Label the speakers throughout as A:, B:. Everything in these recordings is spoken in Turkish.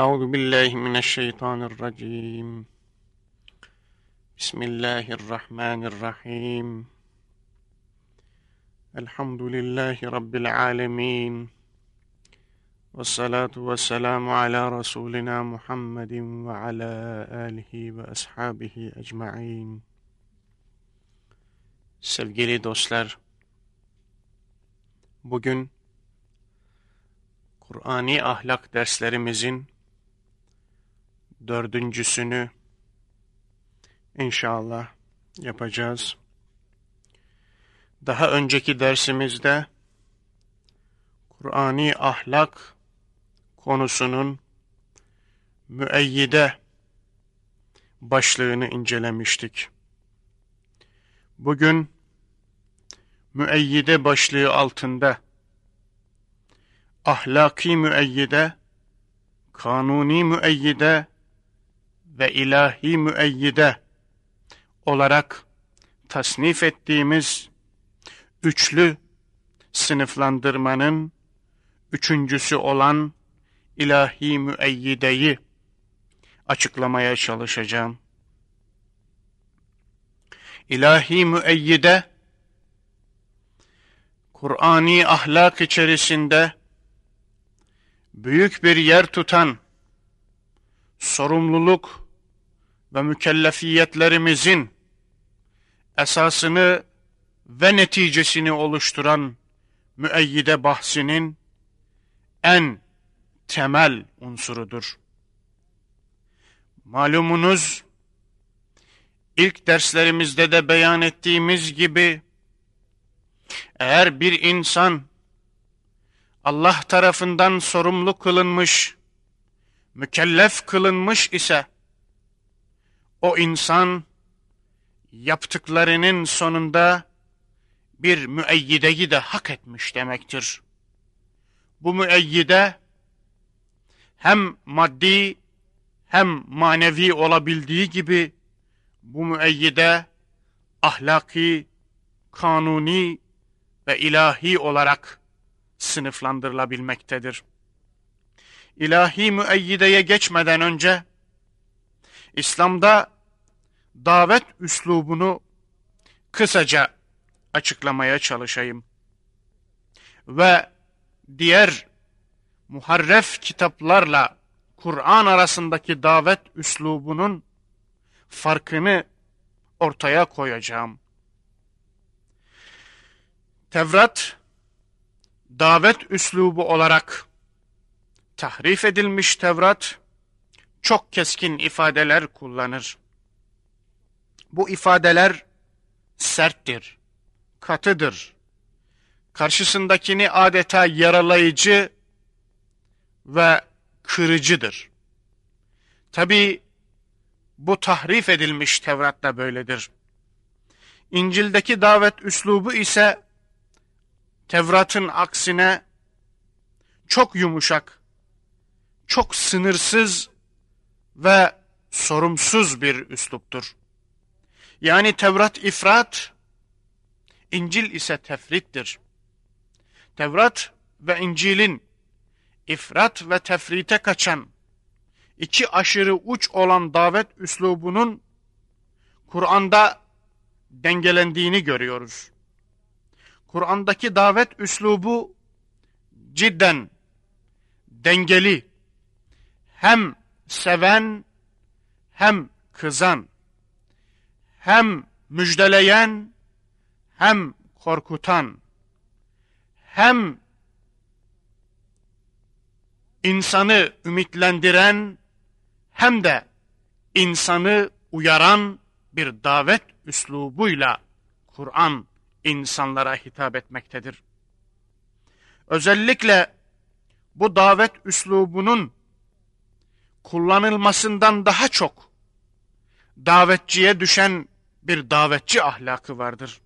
A: أعوذ بالله من الشيطان الرجيم. بسم الله الرحمن الرحيم. الحمد لله رب العالمين. والصلاة والسلام على رسولنا محمد وعلى آله وأصحابه أجمعين. Sevgili dostlar, bugün Kur'ani ahlak derslerimizin dördüncüsünü inşallah yapacağız. Daha önceki dersimizde Kur'ani ahlak konusunun müeyyide başlığını incelemiştik. Bugün müeyyide başlığı altında ahlaki müeyyide, kanuni müeyyide ve ilahi müeyyide olarak tasnif ettiğimiz üçlü sınıflandırmanın üçüncüsü olan ilahi müeyyideyi açıklamaya çalışacağım. İlahi müeyyide, Kur'ani ahlak içerisinde büyük bir yer tutan sorumluluk ve mükellefiyetlerimizin esasını ve neticesini oluşturan müeyyide bahsinin en temel unsurudur. Malumunuz ilk derslerimizde de beyan ettiğimiz gibi eğer bir insan Allah tarafından sorumlu kılınmış, mükellef kılınmış ise, o insan yaptıklarının sonunda bir müeyyideyi de hak etmiş demektir. Bu müeyyide hem maddi hem manevi olabildiği gibi bu müeyyide ahlaki, kanuni ve ilahi olarak sınıflandırılabilmektedir. İlahi müeyyideye geçmeden önce İslam'da davet üslubunu kısaca açıklamaya çalışayım. Ve diğer muharref kitaplarla Kur'an arasındaki davet üslubunun farkını ortaya koyacağım. Tevrat davet üslubu olarak tahrif edilmiş Tevrat çok keskin ifadeler kullanır. Bu ifadeler serttir, katıdır. Karşısındakini adeta yaralayıcı ve kırıcıdır. Tabi bu tahrif edilmiş Tevrat da böyledir. İncil'deki davet üslubu ise Tevrat'ın aksine çok yumuşak, çok sınırsız ve sorumsuz bir üsluptur. Yani Tevrat ifrat, İncil ise tefrittir. Tevrat ve İncil'in ifrat ve tefrite kaçan, iki aşırı uç olan davet üslubunun Kur'an'da dengelendiğini görüyoruz. Kur'an'daki davet üslubu cidden dengeli. Hem seven hem kızan. Hem müjdeleyen hem korkutan. Hem insanı ümitlendiren hem de insanı uyaran bir davet üslubuyla Kur'an insanlara hitap etmektedir. Özellikle bu davet üslubunun kullanılmasından daha çok davetçiye düşen bir davetçi ahlakı vardır.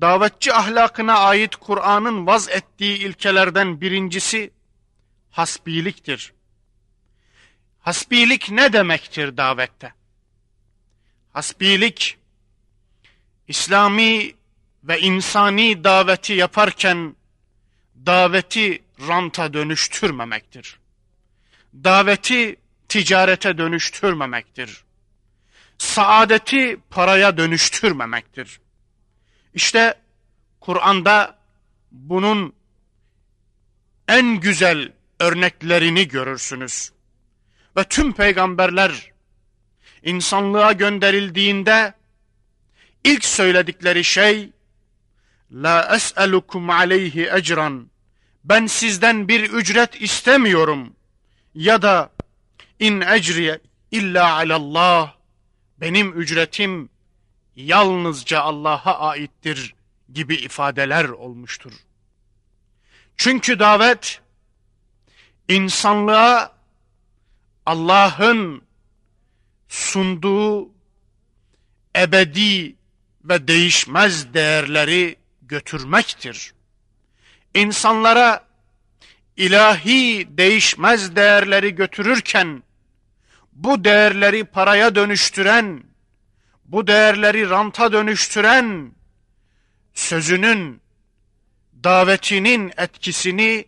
A: Davetçi ahlakına ait Kur'an'ın vaz ettiği ilkelerden birincisi hasbiliktir. Hasbilik ne demektir davette? Hasbilik, İslami ve insani daveti yaparken daveti ranta dönüştürmemektir. Daveti ticarete dönüştürmemektir. Saadeti paraya dönüştürmemektir. İşte Kur'an'da bunun en güzel örneklerini görürsünüz. Ve tüm peygamberler insanlığa gönderildiğinde ilk söyledikleri şey La es'elukum aleyhi ecran Ben sizden bir ücret istemiyorum. Ya da in ecriye illa alallah Benim ücretim yalnızca Allah'a aittir gibi ifadeler olmuştur. Çünkü davet insanlığa Allah'ın sunduğu ebedi ve değişmez değerleri götürmektir. İnsanlara ilahi değişmez değerleri götürürken bu değerleri paraya dönüştüren, bu değerleri ranta dönüştüren sözünün, davetinin etkisini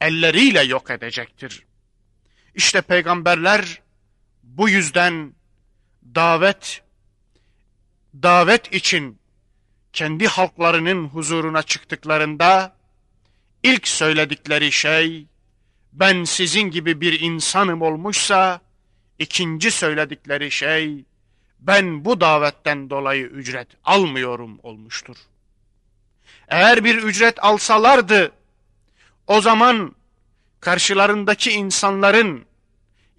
A: elleriyle yok edecektir. İşte peygamberler bu yüzden davet davet için kendi halklarının huzuruna çıktıklarında ilk söyledikleri şey ben sizin gibi bir insanım olmuşsa ikinci söyledikleri şey ben bu davetten dolayı ücret almıyorum olmuştur. Eğer bir ücret alsalardı o zaman karşılarındaki insanların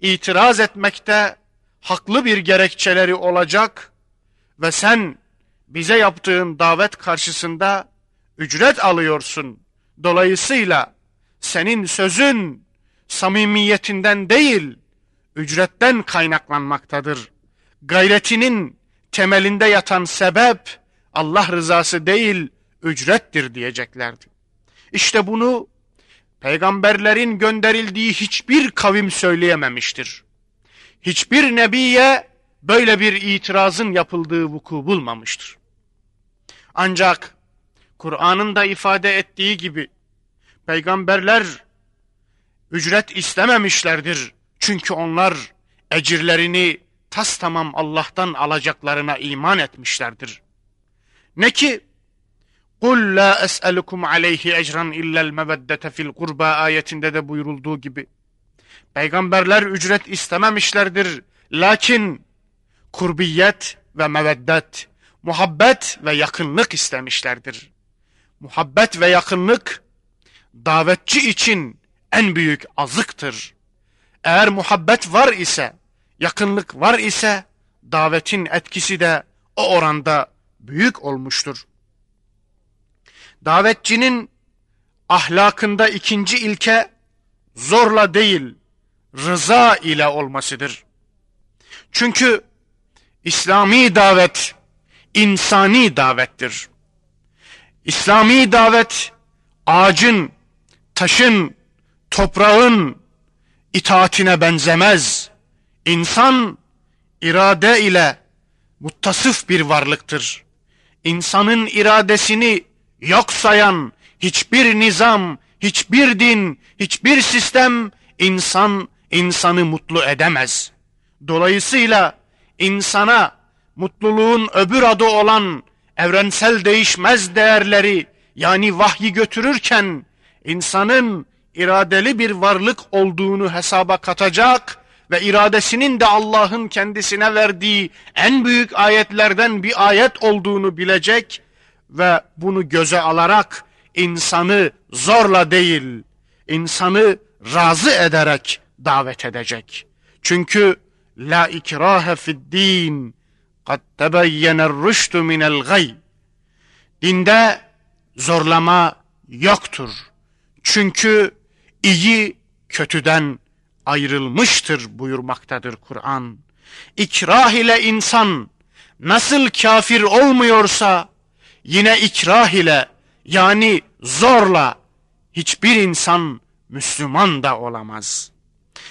A: itiraz etmekte haklı bir gerekçeleri olacak ve sen bize yaptığın davet karşısında ücret alıyorsun. Dolayısıyla senin sözün samimiyetinden değil, ücretten kaynaklanmaktadır. Gayretinin temelinde yatan sebep Allah rızası değil, ücrettir diyeceklerdi. İşte bunu peygamberlerin gönderildiği hiçbir kavim söyleyememiştir. Hiçbir nebiye böyle bir itirazın yapıldığı vuku bulmamıştır. Ancak Kur'an'ın da ifade ettiği gibi peygamberler ücret istememişlerdir. Çünkü onlar ecirlerini tas tamam Allah'tan alacaklarına iman etmişlerdir. Ne ki Kul la es'elukum aleyhi ecran illel meveddete fil kurba ayetinde de buyurulduğu gibi. Peygamberler ücret istememişlerdir. Lakin kurbiyet ve meveddet, muhabbet ve yakınlık istemişlerdir. Muhabbet ve yakınlık davetçi için en büyük azıktır. Eğer muhabbet var ise, yakınlık var ise davetin etkisi de o oranda büyük olmuştur. Davetçinin ahlakında ikinci ilke zorla değil, rıza ile olmasıdır. Çünkü İslami davet insani davettir. İslami davet ağacın, taşın, toprağın itaatine benzemez. İnsan irade ile muttasıf bir varlıktır. İnsanın iradesini yok sayan hiçbir nizam, hiçbir din, hiçbir sistem insan insanı mutlu edemez. Dolayısıyla insana mutluluğun öbür adı olan evrensel değişmez değerleri yani vahyi götürürken insanın iradeli bir varlık olduğunu hesaba katacak ve iradesinin de Allah'ın kendisine verdiği en büyük ayetlerden bir ayet olduğunu bilecek ve bunu göze alarak insanı zorla değil, insanı razı ederek davet edecek. Çünkü la ikrahe fid din kad tebeyyener rüştü minel gay. Dinde zorlama yoktur. Çünkü iyi kötüden ayrılmıştır buyurmaktadır Kur'an. İkrah ile insan nasıl kafir olmuyorsa yine ikrah ile yani zorla hiçbir insan Müslüman da olamaz.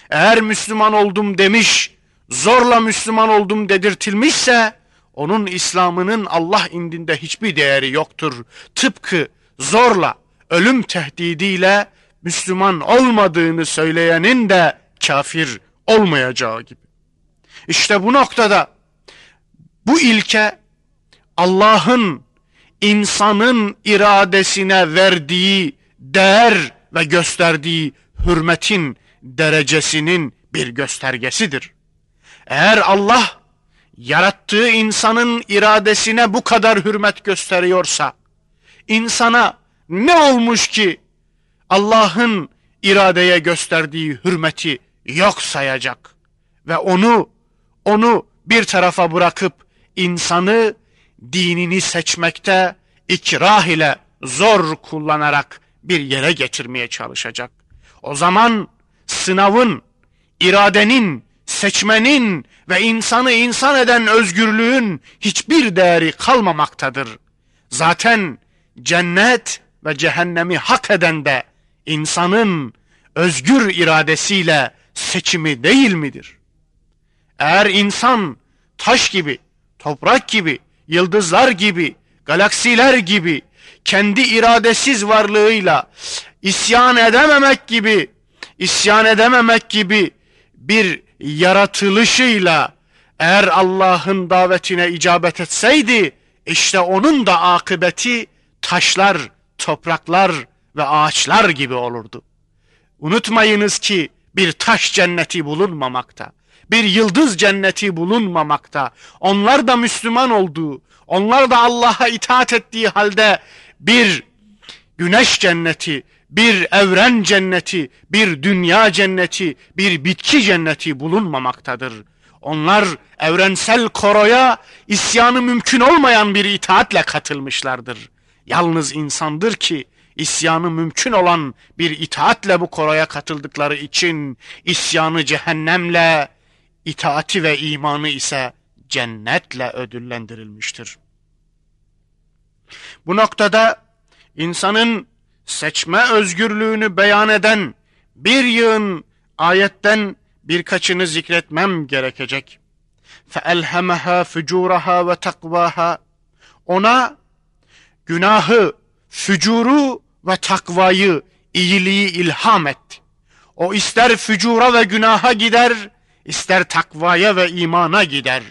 A: Eğer Müslüman oldum demiş, zorla Müslüman oldum dedirtilmişse, onun İslam'ının Allah indinde hiçbir değeri yoktur. Tıpkı zorla, ölüm tehdidiyle Müslüman olmadığını söyleyenin de kafir olmayacağı gibi. İşte bu noktada bu ilke Allah'ın insanın iradesine verdiği değer ve gösterdiği hürmetin derecesinin bir göstergesidir. Eğer Allah yarattığı insanın iradesine bu kadar hürmet gösteriyorsa, insana ne olmuş ki Allah'ın iradeye gösterdiği hürmeti yok sayacak ve onu onu bir tarafa bırakıp insanı dinini seçmekte ikrah ile zor kullanarak bir yere getirmeye çalışacak. O zaman sınavın, iradenin, seçmenin ve insanı insan eden özgürlüğün hiçbir değeri kalmamaktadır. Zaten cennet ve cehennemi hak eden de insanın özgür iradesiyle seçimi değil midir? Eğer insan taş gibi, toprak gibi, yıldızlar gibi, galaksiler gibi kendi iradesiz varlığıyla isyan edememek gibi, isyan edememek gibi bir yaratılışıyla eğer Allah'ın davetine icabet etseydi işte onun da akıbeti taşlar, topraklar ve ağaçlar gibi olurdu. Unutmayınız ki bir taş cenneti bulunmamakta. Bir yıldız cenneti bulunmamakta. Onlar da Müslüman olduğu, onlar da Allah'a itaat ettiği halde bir güneş cenneti, bir evren cenneti, bir dünya cenneti, bir bitki cenneti bulunmamaktadır. Onlar evrensel koroya isyanı mümkün olmayan bir itaatle katılmışlardır. Yalnız insandır ki isyanı mümkün olan bir itaatle bu koroya katıldıkları için isyanı cehennemle, itaati ve imanı ise cennetle ödüllendirilmiştir. Bu noktada insanın seçme özgürlüğünü beyan eden bir yığın ayetten birkaçını zikretmem gerekecek. فَاَلْهَمَهَا فُجُورَهَا ve takvaha. Ona günahı, fücuru ve takvayı, iyiliği ilham et. O ister fücura ve günaha gider, ister takvaya ve imana gider.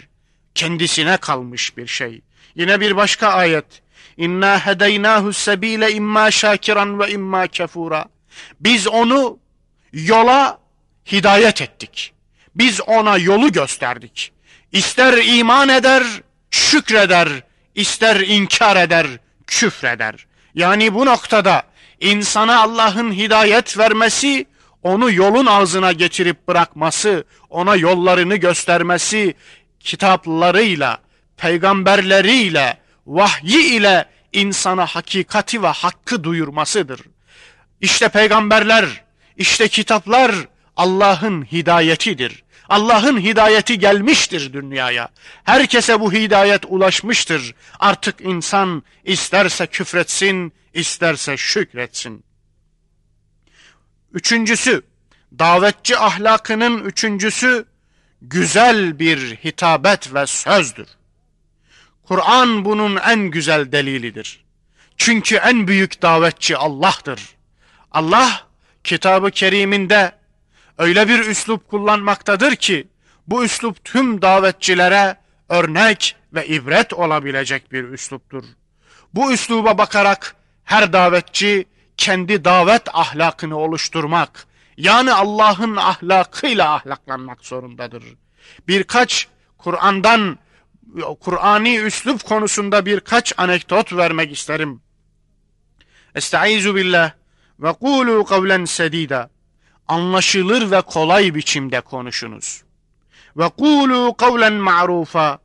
A: Kendisine kalmış bir şey. Yine bir başka ayet. İnna hedeynahu sebile imma şakiran ve imma kefura. Biz onu yola hidayet ettik. Biz ona yolu gösterdik. İster iman eder, şükreder, ister inkar eder, küfreder. Yani bu noktada insana Allah'ın hidayet vermesi, onu yolun ağzına getirip bırakması, ona yollarını göstermesi, kitaplarıyla, peygamberleriyle, vahyi ile insana hakikati ve hakkı duyurmasıdır. İşte peygamberler, işte kitaplar Allah'ın hidayetidir. Allah'ın hidayeti gelmiştir dünyaya. Herkese bu hidayet ulaşmıştır. Artık insan isterse küfretsin, isterse şükretsin. Üçüncüsü, davetçi ahlakının üçüncüsü, güzel bir hitabet ve sözdür. Kur'an bunun en güzel delilidir. Çünkü en büyük davetçi Allah'tır. Allah kitabı keriminde öyle bir üslup kullanmaktadır ki bu üslup tüm davetçilere örnek ve ibret olabilecek bir üsluptur. Bu üsluba bakarak her davetçi kendi davet ahlakını oluşturmak, yani Allah'ın ahlakıyla ahlaklanmak zorundadır. Birkaç Kur'an'dan Kur'ani üslup konusunda birkaç anekdot vermek isterim. Estaizu billah ve kulu kavlen sedida. Anlaşılır ve kolay biçimde konuşunuz. Ve kulu kavlen ma'rufa.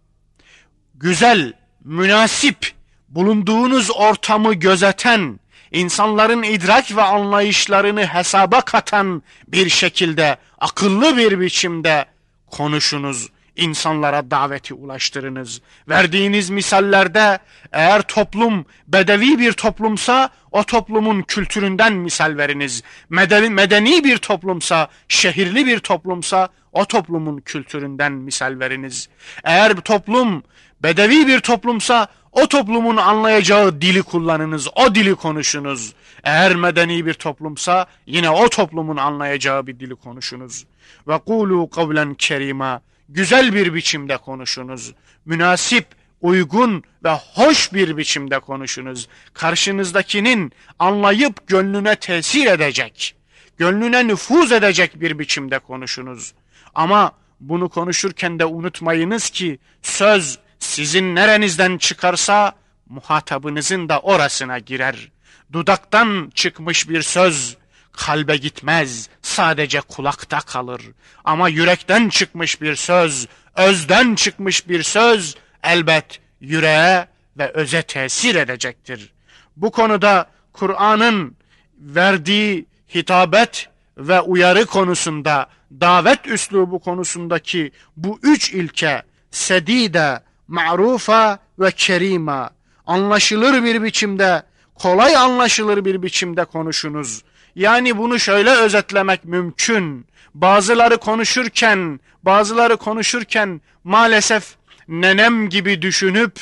A: Güzel, münasip, bulunduğunuz ortamı gözeten, insanların idrak ve anlayışlarını hesaba katan bir şekilde, akıllı bir biçimde konuşunuz insanlara daveti ulaştırınız. Verdiğiniz misallerde eğer toplum bedevi bir toplumsa o toplumun kültüründen misal veriniz. Medeni, medeni bir toplumsa, şehirli bir toplumsa o toplumun kültüründen misal veriniz. Eğer toplum bedevi bir toplumsa O toplumun anlayacağı dili kullanınız, o dili konuşunuz. Eğer medeni bir toplumsa yine o toplumun anlayacağı bir dili konuşunuz. Ve kulu kavlen kerima. Güzel bir biçimde konuşunuz. Münasip, uygun ve hoş bir biçimde konuşunuz. Karşınızdakinin anlayıp gönlüne tesir edecek, gönlüne nüfuz edecek bir biçimde konuşunuz. Ama bunu konuşurken de unutmayınız ki söz sizin nerenizden çıkarsa muhatabınızın da orasına girer. Dudaktan çıkmış bir söz kalbe gitmez, sadece kulakta kalır. Ama yürekten çıkmış bir söz, özden çıkmış bir söz elbet yüreğe ve öze tesir edecektir. Bu konuda Kur'an'ın verdiği hitabet ve uyarı konusunda, davet üslubu konusundaki bu üç ilke sedide, ma'rufa ve kerima anlaşılır bir biçimde, kolay anlaşılır bir biçimde konuşunuz. Yani bunu şöyle özetlemek mümkün. Bazıları konuşurken, bazıları konuşurken maalesef nenem gibi düşünüp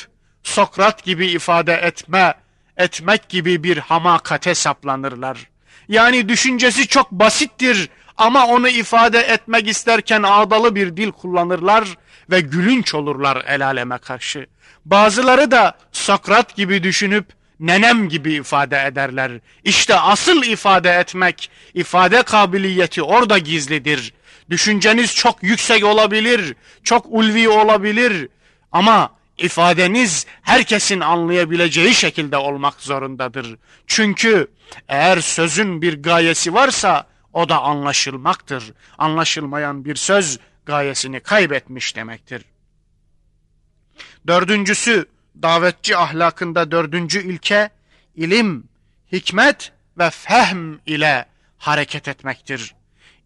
A: Sokrat gibi ifade etme, etmek gibi bir hamakate saplanırlar. Yani düşüncesi çok basittir ama onu ifade etmek isterken ağdalı bir dil kullanırlar ve gülünç olurlar el aleme karşı. Bazıları da Sokrat gibi düşünüp nenem gibi ifade ederler. İşte asıl ifade etmek, ifade kabiliyeti orada gizlidir. Düşünceniz çok yüksek olabilir, çok ulvi olabilir ama ifadeniz herkesin anlayabileceği şekilde olmak zorundadır. Çünkü eğer sözün bir gayesi varsa o da anlaşılmaktır. Anlaşılmayan bir söz gayesini kaybetmiş demektir. Dördüncüsü davetçi ahlakında dördüncü ilke ilim, hikmet ve fehm ile hareket etmektir.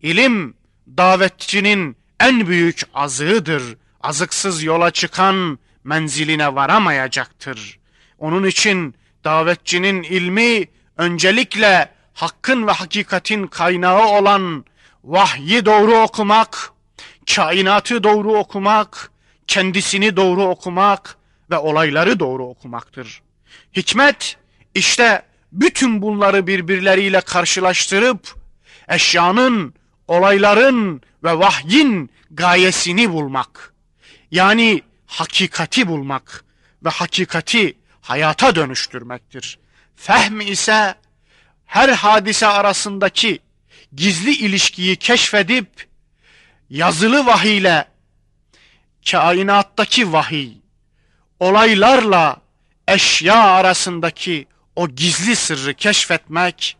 A: İlim davetçinin en büyük azığıdır. Azıksız yola çıkan menziline varamayacaktır. Onun için davetçinin ilmi öncelikle hakkın ve hakikatin kaynağı olan vahyi doğru okumak, kainatı doğru okumak, kendisini doğru okumak ve olayları doğru okumaktır. Hikmet işte bütün bunları birbirleriyle karşılaştırıp eşyanın, olayların ve vahyin gayesini bulmak. Yani hakikati bulmak ve hakikati hayata dönüştürmektir. Fehm ise her hadise arasındaki gizli ilişkiyi keşfedip yazılı vahiyle kainattaki vahiy, olaylarla eşya arasındaki o gizli sırrı keşfetmek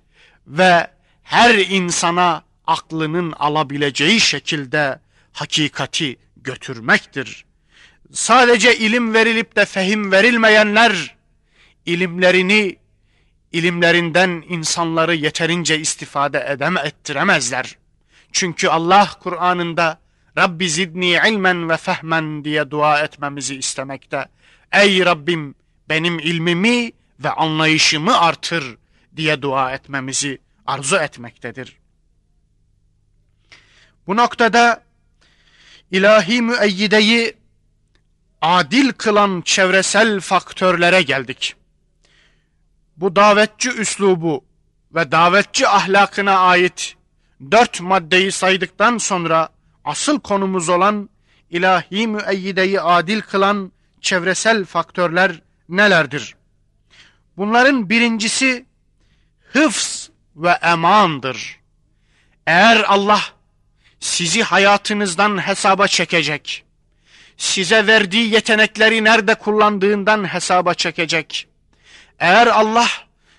A: ve her insana aklının alabileceği şekilde hakikati götürmektir. Sadece ilim verilip de fehim verilmeyenler ilimlerini ilimlerinden insanları yeterince istifade edem ettiremezler. Çünkü Allah Kur'an'ında Rabbi zidni ilmen ve fehmen diye dua etmemizi istemekte. Ey Rabbim benim ilmimi ve anlayışımı artır diye dua etmemizi arzu etmektedir. Bu noktada ilahi müeyyideyi adil kılan çevresel faktörlere geldik. Bu davetçi üslubu ve davetçi ahlakına ait dört maddeyi saydıktan sonra asıl konumuz olan ilahi müeyyideyi adil kılan çevresel faktörler nelerdir? Bunların birincisi hıfz ve emandır. Eğer Allah sizi hayatınızdan hesaba çekecek, size verdiği yetenekleri nerede kullandığından hesaba çekecek. Eğer Allah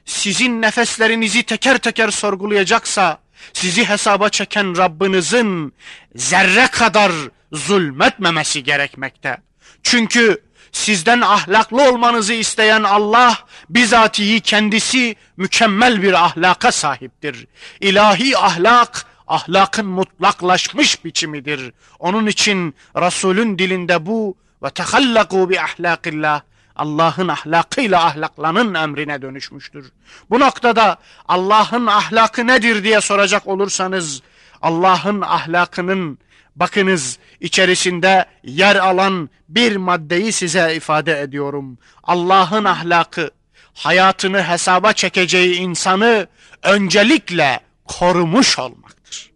A: sizin nefeslerinizi teker teker sorgulayacaksa, sizi hesaba çeken Rabbinizin zerre kadar zulmetmemesi gerekmekte. Çünkü sizden ahlaklı olmanızı isteyen Allah bizatihi kendisi mükemmel bir ahlaka sahiptir. İlahi ahlak ahlakın mutlaklaşmış biçimidir. Onun için Resulün dilinde bu ve tehallaku bi ahlakillah Allah'ın ahlakıyla ahlaklanın emrine dönüşmüştür. Bu noktada Allah'ın ahlakı nedir diye soracak olursanız Allah'ın ahlakının Bakınız içerisinde yer alan bir maddeyi size ifade ediyorum. Allah'ın ahlakı, hayatını hesaba çekeceği insanı öncelikle korumuş olmaktır.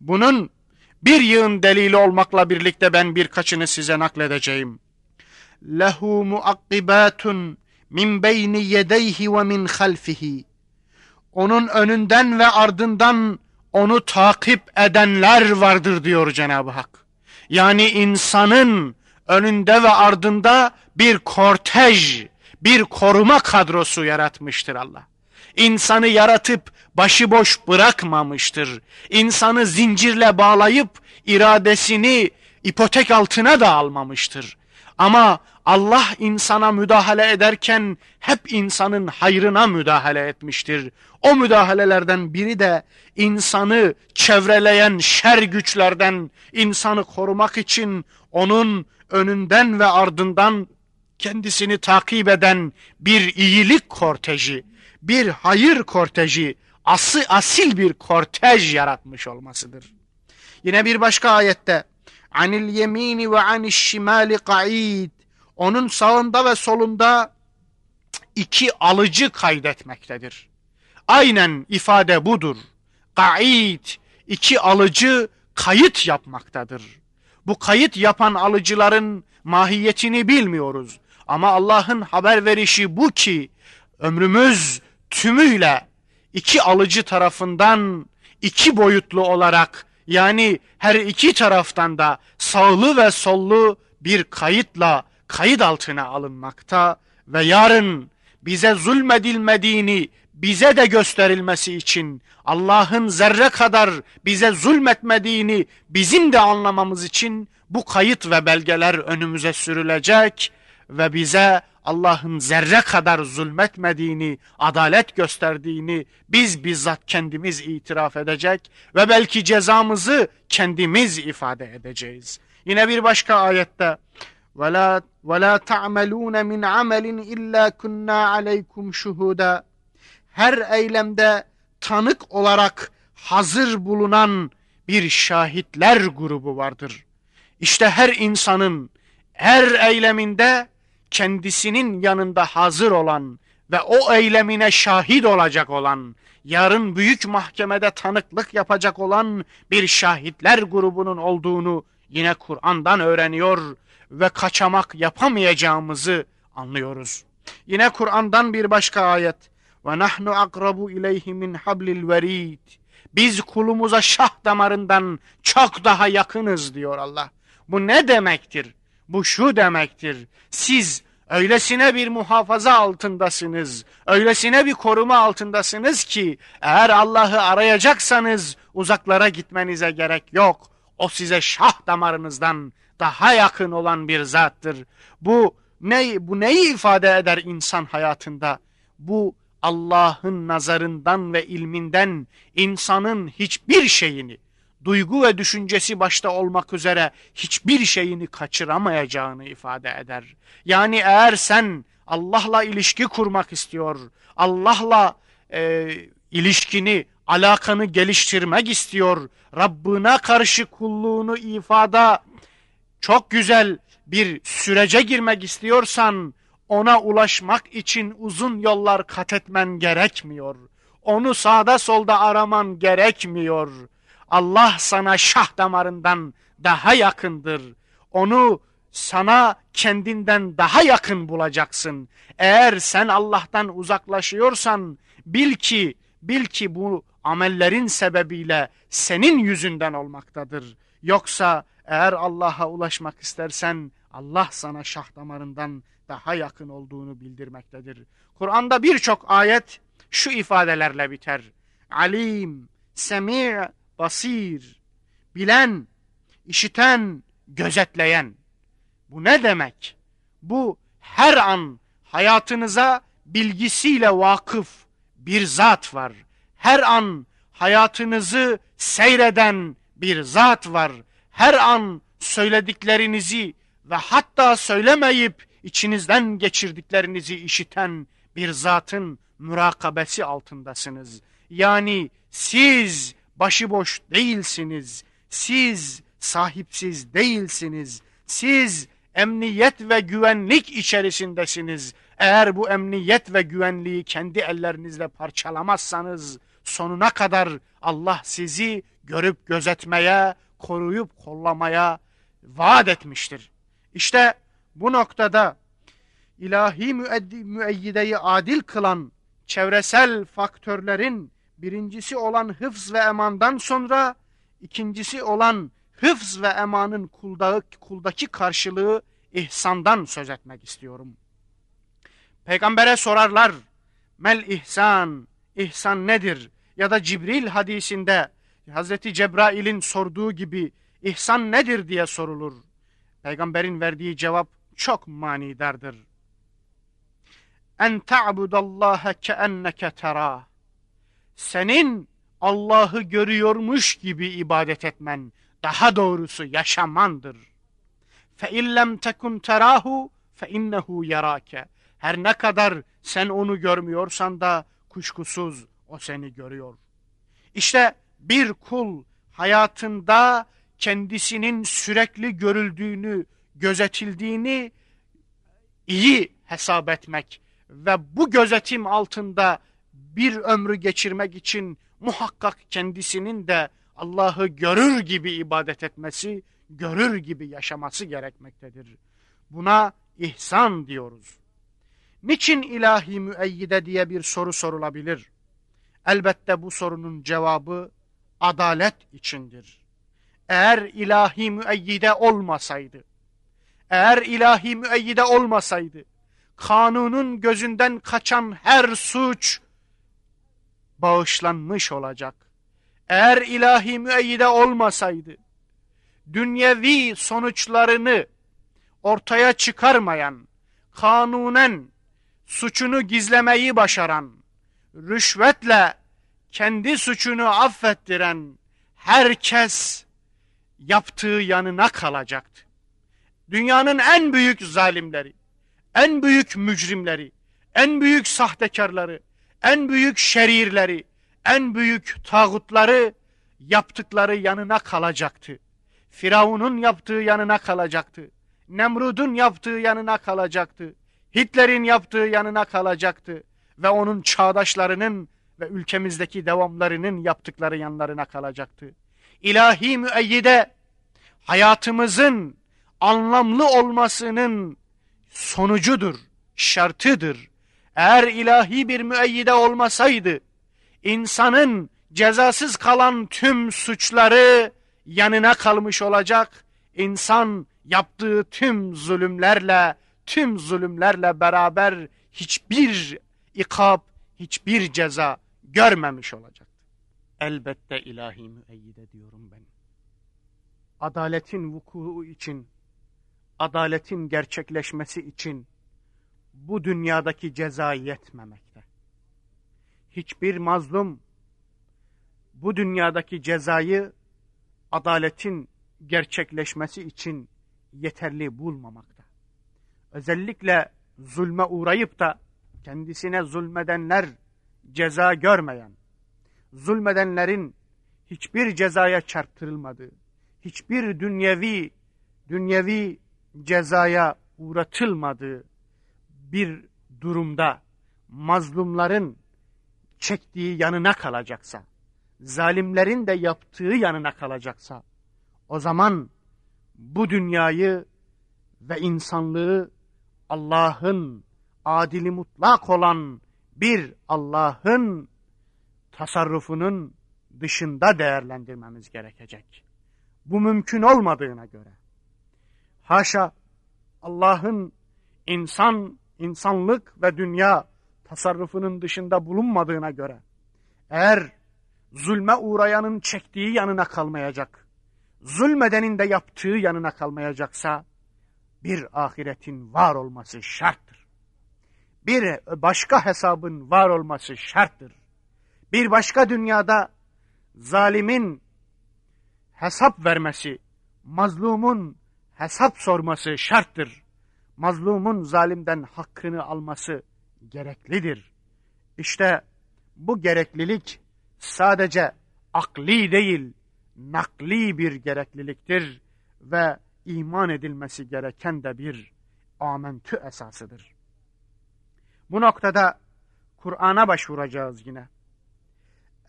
A: Bunun bir yığın delili olmakla birlikte ben birkaçını size nakledeceğim. Lehu muakkibatun min beyni yedeyhi ve min halfihi. Onun önünden ve ardından onu takip edenler vardır diyor Cenab-ı Hak. Yani insanın önünde ve ardında bir kortej, bir koruma kadrosu yaratmıştır Allah. İnsanı yaratıp başıboş bırakmamıştır. İnsanı zincirle bağlayıp iradesini ipotek altına da almamıştır. Ama Allah insana müdahale ederken hep insanın hayrına müdahale etmiştir. O müdahalelerden biri de insanı çevreleyen şer güçlerden insanı korumak için onun önünden ve ardından kendisini takip eden bir iyilik korteji, bir hayır korteji, ası, asil bir kortej yaratmış olmasıdır. Yine bir başka ayette anil yemini ve anil şimali qa'id onun sağında ve solunda iki alıcı kaydetmektedir. Aynen ifade budur. Qa'id iki alıcı kayıt yapmaktadır. Bu kayıt yapan alıcıların mahiyetini bilmiyoruz. Ama Allah'ın haber verişi bu ki ömrümüz tümüyle iki alıcı tarafından iki boyutlu olarak yani her iki taraftan da sağlı ve sollu bir kayıtla kayıt altına alınmakta ve yarın bize zulmedilmediğini bize de gösterilmesi için Allah'ın zerre kadar bize zulmetmediğini bizim de anlamamız için bu kayıt ve belgeler önümüze sürülecek ve bize Allah'ın zerre kadar zulmetmediğini, adalet gösterdiğini biz bizzat kendimiz itiraf edecek ve belki cezamızı kendimiz ifade edeceğiz. Yine bir başka ayette وَلَا, وَلَا تَعْمَلُونَ مِنْ عَمَلٍ إِلَّا كُنَّا عَلَيْكُمْ شُهُودًا Her eylemde tanık olarak hazır bulunan bir şahitler grubu vardır. İşte her insanın her eyleminde kendisinin yanında hazır olan ve o eylemine şahit olacak olan, yarın büyük mahkemede tanıklık yapacak olan bir şahitler grubunun olduğunu yine Kur'an'dan öğreniyor ve kaçamak yapamayacağımızı anlıyoruz. Yine Kur'an'dan bir başka ayet. Ve nahnu akrabu ileyhi min hablil verid. Biz kulumuza şah damarından çok daha yakınız diyor Allah. Bu ne demektir? Bu şu demektir. Siz öylesine bir muhafaza altındasınız. Öylesine bir koruma altındasınız ki eğer Allah'ı arayacaksanız uzaklara gitmenize gerek yok. O size şah damarınızdan daha yakın olan bir zattır. Bu ne bu neyi ifade eder insan hayatında? Bu Allah'ın nazarından ve ilminden insanın hiçbir şeyini duygu ve düşüncesi başta olmak üzere hiçbir şeyini kaçıramayacağını ifade eder. Yani eğer sen Allah'la ilişki kurmak istiyor, Allah'la e, ilişkini, alakanı geliştirmek istiyor, Rabbına karşı kulluğunu ifada çok güzel bir sürece girmek istiyorsan, ona ulaşmak için uzun yollar kat etmen gerekmiyor. Onu sağda solda araman gerekmiyor. Allah sana şah damarından daha yakındır. Onu sana kendinden daha yakın bulacaksın. Eğer sen Allah'tan uzaklaşıyorsan bil ki bil ki bu amellerin sebebiyle senin yüzünden olmaktadır. Yoksa eğer Allah'a ulaşmak istersen Allah sana şah damarından daha yakın olduğunu bildirmektedir. Kur'an'da birçok ayet şu ifadelerle biter. Alim, semi' basir, bilen, işiten, gözetleyen. Bu ne demek? Bu her an hayatınıza bilgisiyle vakıf bir zat var. Her an hayatınızı seyreden bir zat var. Her an söylediklerinizi ve hatta söylemeyip içinizden geçirdiklerinizi işiten bir zatın mürakabesi altındasınız. Yani siz başıboş değilsiniz. Siz sahipsiz değilsiniz. Siz emniyet ve güvenlik içerisindesiniz. Eğer bu emniyet ve güvenliği kendi ellerinizle parçalamazsanız sonuna kadar Allah sizi görüp gözetmeye, koruyup kollamaya vaat etmiştir. İşte bu noktada ilahi müeyyideyi adil kılan çevresel faktörlerin birincisi olan hıfz ve emandan sonra ikincisi olan hıfz ve emanın kuldaki, kuldaki karşılığı ihsandan söz etmek istiyorum. Peygambere sorarlar, mel ihsan, ihsan nedir? Ya da Cibril hadisinde Hazreti Cebrail'in sorduğu gibi ihsan nedir diye sorulur. Peygamberin verdiği cevap çok manidardır. En ta'budallaha keenneke terah. Senin Allah'ı görüyormuş gibi ibadet etmen, daha doğrusu yaşamandır. Fe illem tekun terahu fe innehu yarake. Her ne kadar sen onu görmüyorsan da kuşkusuz o seni görüyor. İşte bir kul hayatında kendisinin sürekli görüldüğünü, gözetildiğini iyi hesap etmek ve bu gözetim altında bir ömrü geçirmek için muhakkak kendisinin de Allah'ı görür gibi ibadet etmesi, görür gibi yaşaması gerekmektedir. Buna ihsan diyoruz. Niçin ilahi müeyyide diye bir soru sorulabilir? Elbette bu sorunun cevabı adalet içindir. Eğer ilahi müeyyide olmasaydı, eğer ilahi müeyyide olmasaydı, kanunun gözünden kaçan her suç bağışlanmış olacak. Eğer ilahi müeyyide olmasaydı, dünyevi sonuçlarını ortaya çıkarmayan, kanunen suçunu gizlemeyi başaran, rüşvetle kendi suçunu affettiren herkes yaptığı yanına kalacaktı. Dünyanın en büyük zalimleri, en büyük mücrimleri, en büyük sahtekarları, en büyük şerirleri, en büyük tağutları yaptıkları yanına kalacaktı. Firavun'un yaptığı yanına kalacaktı. Nemrud'un yaptığı yanına kalacaktı. Hitler'in yaptığı yanına kalacaktı. Ve onun çağdaşlarının ve ülkemizdeki devamlarının yaptıkları yanlarına kalacaktı. İlahi müeyyide hayatımızın anlamlı olmasının sonucudur, şartıdır. Eğer ilahi bir müeyyide olmasaydı, insanın cezasız kalan tüm suçları yanına kalmış olacak, insan yaptığı tüm zulümlerle, tüm zulümlerle beraber hiçbir ikab, hiçbir ceza görmemiş olacaktı. Elbette ilahi müeyyide diyorum ben. Adaletin vuku için, adaletin gerçekleşmesi için bu dünyadaki ceza yetmemekte. Hiçbir mazlum bu dünyadaki cezayı adaletin gerçekleşmesi için yeterli bulmamakta. Özellikle zulme uğrayıp da kendisine zulmedenler ceza görmeyen, zulmedenlerin hiçbir cezaya çarptırılmadığı, hiçbir dünyevi, dünyevi cezaya uğratılmadığı bir durumda mazlumların çektiği yanına kalacaksa, zalimlerin de yaptığı yanına kalacaksa, o zaman bu dünyayı ve insanlığı Allah'ın adili mutlak olan bir Allah'ın tasarrufunun dışında değerlendirmemiz gerekecek. Bu mümkün olmadığına göre. Haşa Allah'ın insan, insanlık ve dünya tasarrufunun dışında bulunmadığına göre eğer zulme uğrayanın çektiği yanına kalmayacak, zulmedenin de yaptığı yanına kalmayacaksa bir ahiretin var olması şarttır. Bir başka hesabın var olması şarttır. Bir başka dünyada zalimin hesap vermesi, mazlumun hesap sorması şarttır. Mazlumun zalimden hakkını alması gereklidir. İşte bu gereklilik sadece akli değil, nakli bir gerekliliktir ve iman edilmesi gereken de bir amentü esasıdır. Bu noktada Kur'an'a başvuracağız yine.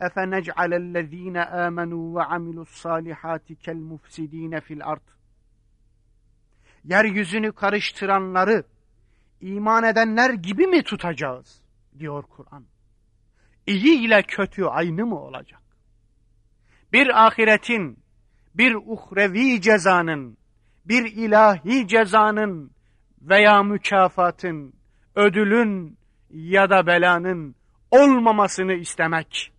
A: اَفَنَجْعَلَ الَّذ۪ينَ آمَنُوا وَعَمِلُوا الصَّالِحَاتِ كَالْمُفْسِد۪ينَ فِي الْأَرْضِ Yeryüzünü karıştıranları iman edenler gibi mi tutacağız? diyor Kur'an. İyi ile kötü aynı mı olacak? Bir ahiretin, bir uhrevi cezanın, bir ilahi cezanın veya mükafatın, ödülün ya da belanın olmamasını istemek,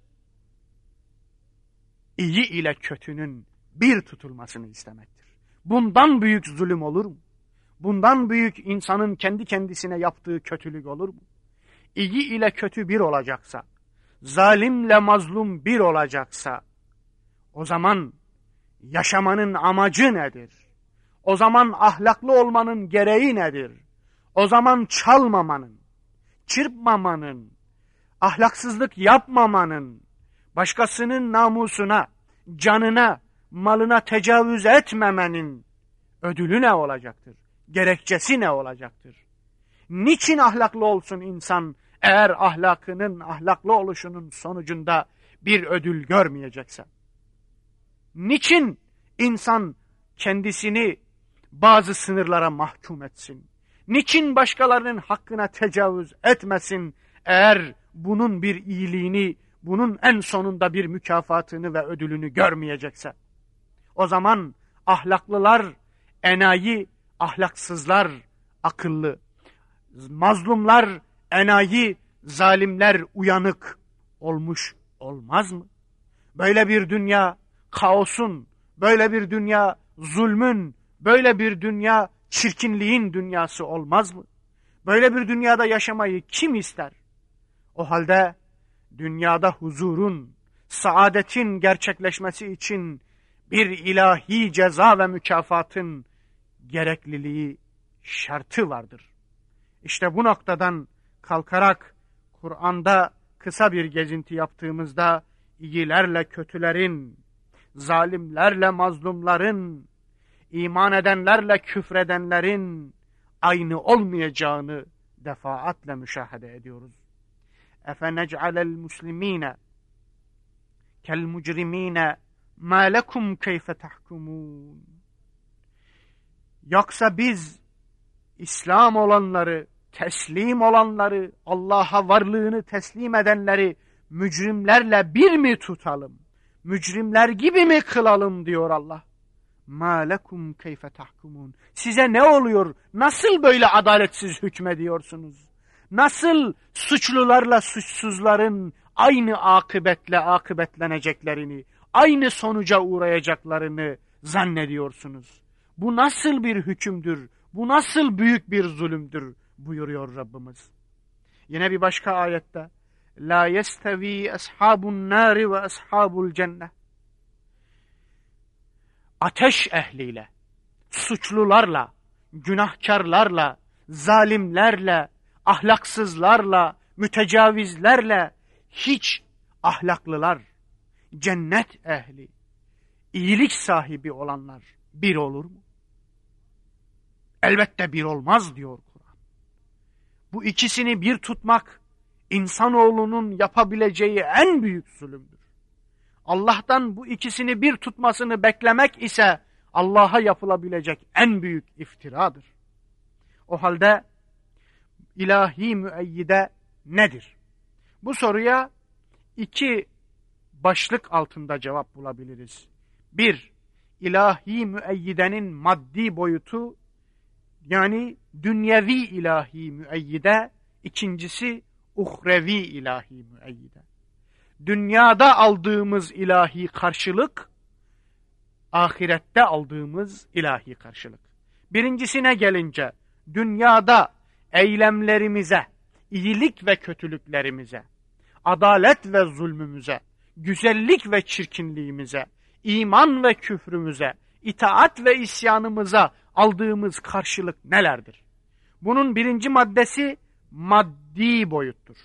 A: iyi ile kötünün bir tutulmasını istemektir. Bundan büyük zulüm olur mu? Bundan büyük insanın kendi kendisine yaptığı kötülük olur mu? İyi ile kötü bir olacaksa, zalimle mazlum bir olacaksa, o zaman yaşamanın amacı nedir? O zaman ahlaklı olmanın gereği nedir? O zaman çalmamanın, çırpmamanın, ahlaksızlık yapmamanın, başkasının namusuna, canına, malına tecavüz etmemenin ödülü ne olacaktır? Gerekçesi ne olacaktır? Niçin ahlaklı olsun insan eğer ahlakının, ahlaklı oluşunun sonucunda bir ödül görmeyecekse? Niçin insan kendisini bazı sınırlara mahkum etsin? Niçin başkalarının hakkına tecavüz etmesin eğer bunun bir iyiliğini, bunun en sonunda bir mükafatını ve ödülünü görmeyecekse? O zaman ahlaklılar enayi, ahlaksızlar akıllı. Mazlumlar enayi, zalimler uyanık olmuş olmaz mı? Böyle bir dünya kaosun, böyle bir dünya zulmün, böyle bir dünya çirkinliğin dünyası olmaz mı? Böyle bir dünyada yaşamayı kim ister? O halde dünyada huzurun, saadetin gerçekleşmesi için bir ilahi ceza ve mükafatın gerekliliği, şartı vardır. İşte bu noktadan kalkarak Kur'an'da kısa bir gezinti yaptığımızda iyilerle kötülerin, zalimlerle mazlumların, iman edenlerle küfredenlerin aynı olmayacağını defaatle müşahede ediyoruz. اَفَنَجْعَلَ الْمُسْلِم۪ينَ كَالْمُجْرِم۪ينَ مَا لَكُمْ كَيْفَ تَحْكُمُونَ Yoksa biz İslam olanları, teslim olanları, Allah'a varlığını teslim edenleri mücrimlerle bir mi tutalım? Mücrimler gibi mi kılalım diyor Allah. Ma lekum keyfe tahkumun. Size ne oluyor? Nasıl böyle adaletsiz hükmediyorsunuz? Nasıl suçlularla suçsuzların aynı akıbetle akıbetleneceklerini, aynı sonuca uğrayacaklarını zannediyorsunuz? Bu nasıl bir hükümdür? Bu nasıl büyük bir zulümdür? buyuruyor Rabbimiz. Yine bir başka ayette La yestevi ashabun nari ve ashabul cennet. Ateş ehliyle, suçlularla, günahkarlarla, zalimlerle, ahlaksızlarla, mütecavizlerle hiç ahlaklılar, cennet ehli, iyilik sahibi olanlar bir olur mu? Elbette bir olmaz diyor Kur'an. Bu ikisini bir tutmak insanoğlunun yapabileceği en büyük zulümdür. Allah'tan bu ikisini bir tutmasını beklemek ise Allah'a yapılabilecek en büyük iftiradır. O halde ilahi müeyyide nedir? Bu soruya iki başlık altında cevap bulabiliriz. Bir, ilahi müeyyidenin maddi boyutu yani dünyevi ilahi müeyyide. İkincisi uhrevi ilahi müeyyide. Dünyada aldığımız ilahi karşılık, ahirette aldığımız ilahi karşılık. Birincisine gelince, dünyada eylemlerimize, iyilik ve kötülüklerimize, adalet ve zulmümüze, güzellik ve çirkinliğimize, iman ve küfrümüze, itaat ve isyanımıza aldığımız karşılık nelerdir? Bunun birinci maddesi maddi boyuttur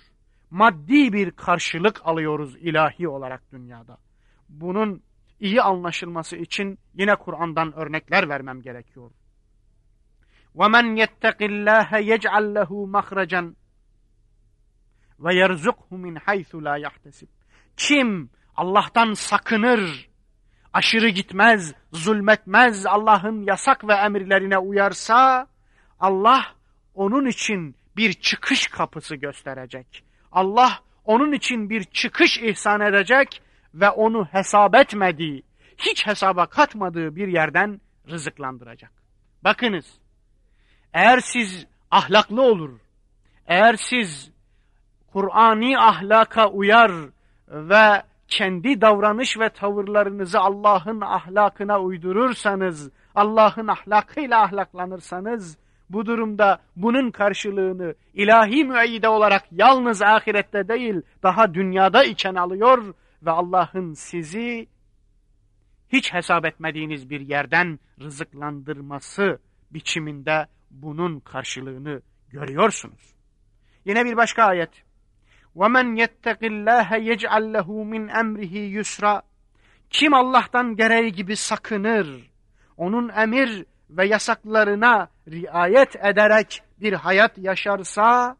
A: Maddi bir karşılık alıyoruz ilahi olarak dünyada. Bunun iyi anlaşılması için yine Kur'an'dan örnekler vermem gerekiyor. وَمَنْ يَتَّقِ اللّٰهَ يَجْعَلْ لَهُ مَخْرَجًا وَيَرْزُقْهُ مِنْ حَيْثُ لَا يَحْتَسِبْ Kim Allah'tan sakınır, aşırı gitmez, zulmetmez, Allah'ın yasak ve emirlerine uyarsa, Allah onun için bir çıkış kapısı gösterecek. Allah onun için bir çıkış ihsan edecek ve onu hesap etmediği, hiç hesaba katmadığı bir yerden rızıklandıracak. Bakınız, eğer siz ahlaklı olur, eğer siz Kur'ani ahlaka uyar ve kendi davranış ve tavırlarınızı Allah'ın ahlakına uydurursanız, Allah'ın ahlakıyla ahlaklanırsanız, bu durumda bunun karşılığını ilahi müeyyide olarak yalnız ahirette değil, daha dünyada içen alıyor ve Allah'ın sizi hiç hesap etmediğiniz bir yerden rızıklandırması biçiminde bunun karşılığını görüyorsunuz. Yine bir başka ayet. وَمَنْ يَتَّقِ اللّٰهَ يَجْعَلْ لَهُ مِنْ اَمْرِهِ يُسْرًا Kim Allah'tan gereği gibi sakınır, onun emir ve yasaklarına riayet ederek bir hayat yaşarsa,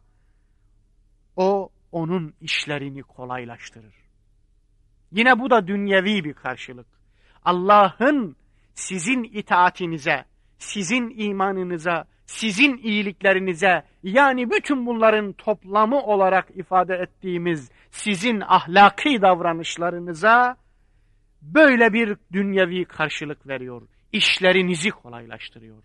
A: o onun işlerini kolaylaştırır. Yine bu da dünyevi bir karşılık. Allah'ın sizin itaatinize, sizin imanınıza, sizin iyiliklerinize yani bütün bunların toplamı olarak ifade ettiğimiz sizin ahlaki davranışlarınıza böyle bir dünyevi karşılık veriyor. İşlerinizi kolaylaştırıyor.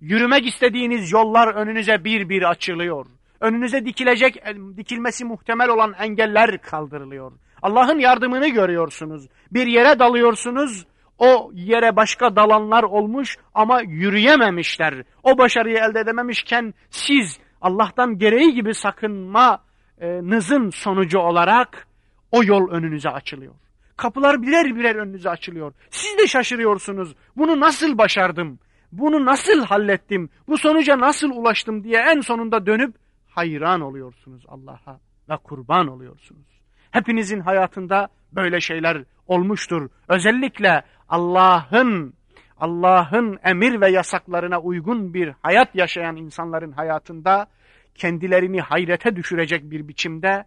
A: Yürümek istediğiniz yollar önünüze bir bir açılıyor. Önünüze dikilecek, dikilmesi muhtemel olan engeller kaldırılıyor. Allah'ın yardımını görüyorsunuz. Bir yere dalıyorsunuz, o yere başka dalanlar olmuş ama yürüyememişler. O başarıyı elde edememişken siz Allah'tan gereği gibi sakınmanızın sonucu olarak o yol önünüze açılıyor. Kapılar birer birer önünüze açılıyor. Siz de şaşırıyorsunuz. Bunu nasıl başardım? Bunu nasıl hallettim? Bu sonuca nasıl ulaştım diye en sonunda dönüp hayran oluyorsunuz Allah'a ve kurban oluyorsunuz. Hepinizin hayatında böyle şeyler olmuştur. Özellikle Allah'ın Allah'ın emir ve yasaklarına uygun bir hayat yaşayan insanların hayatında kendilerini hayrete düşürecek bir biçimde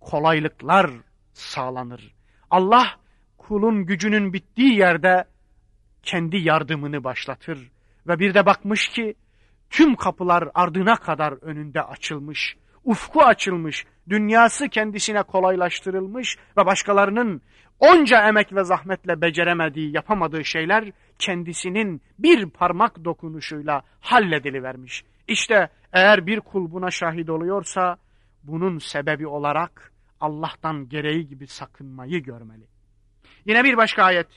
A: kolaylıklar sağlanır. Allah kulun gücünün bittiği yerde kendi yardımını başlatır ve bir de bakmış ki tüm kapılar ardına kadar önünde açılmış, ufku açılmış, dünyası kendisine kolaylaştırılmış ve başkalarının onca emek ve zahmetle beceremediği, yapamadığı şeyler kendisinin bir parmak dokunuşuyla halledilivermiş. İşte eğer bir kul buna şahit oluyorsa bunun sebebi olarak Allah'tan gereği gibi sakınmayı görmeli. Yine bir başka ayet.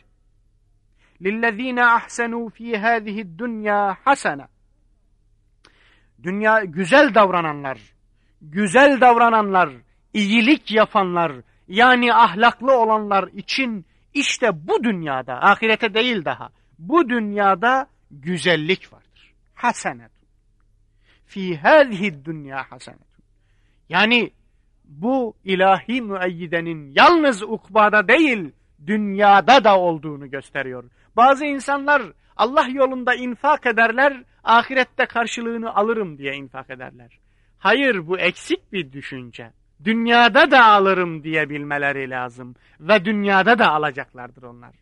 A: لِلَّذ۪ينَ اَحْسَنُوا ف۪ي هَذِهِ الدُّنْيَا حَسَنًا Dünya güzel davrananlar, güzel davrananlar, iyilik yapanlar, yani ahlaklı olanlar için işte bu dünyada, ahirete değil daha, bu dünyada güzellik vardır. Hasenet. Fi hâzihi dünya hasenet. Yani bu ilahi müeyyidenin yalnız ukbada değil, dünyada da olduğunu gösteriyor. Bazı insanlar Allah yolunda infak ederler, ahirette karşılığını alırım diye infak ederler. Hayır bu eksik bir düşünce. Dünyada da alırım diyebilmeleri lazım. Ve dünyada da alacaklardır onlar.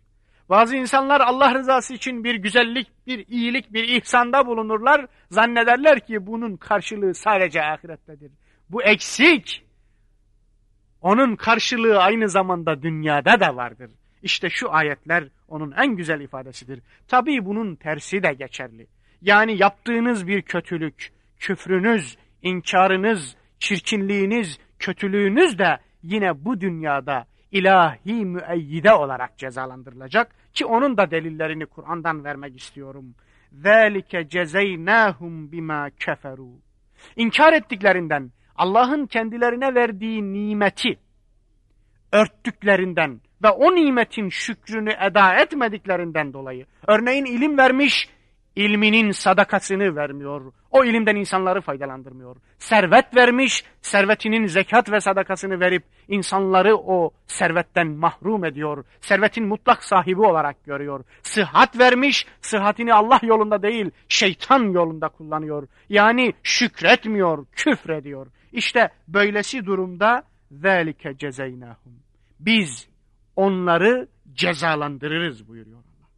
A: Bazı insanlar Allah rızası için bir güzellik, bir iyilik, bir ihsanda bulunurlar. Zannederler ki bunun karşılığı sadece ahirettedir. Bu eksik. Onun karşılığı aynı zamanda dünyada da vardır. İşte şu ayetler onun en güzel ifadesidir. Tabii bunun tersi de geçerli. Yani yaptığınız bir kötülük, küfrünüz, inkarınız, çirkinliğiniz, kötülüğünüz de yine bu dünyada ilahi müeyyide olarak cezalandırılacak ki onun da delillerini Kur'an'dan vermek istiyorum. ذَٰلِكَ جَزَيْنَاهُمْ بِمَا كَفَرُوا İnkar ettiklerinden, Allah'ın kendilerine verdiği nimeti örttüklerinden ve o nimetin şükrünü eda etmediklerinden dolayı, örneğin ilim vermiş, ilminin sadakasını vermiyor. O ilimden insanları faydalandırmıyor. Servet vermiş, servetinin zekat ve sadakasını verip insanları o servetten mahrum ediyor. Servetin mutlak sahibi olarak görüyor. Sıhhat vermiş, sıhhatini Allah yolunda değil, şeytan yolunda kullanıyor. Yani şükretmiyor, küfrediyor. İşte böylesi durumda ذَٰلِكَ cezeynahum. Biz onları cezalandırırız buyuruyor Allah.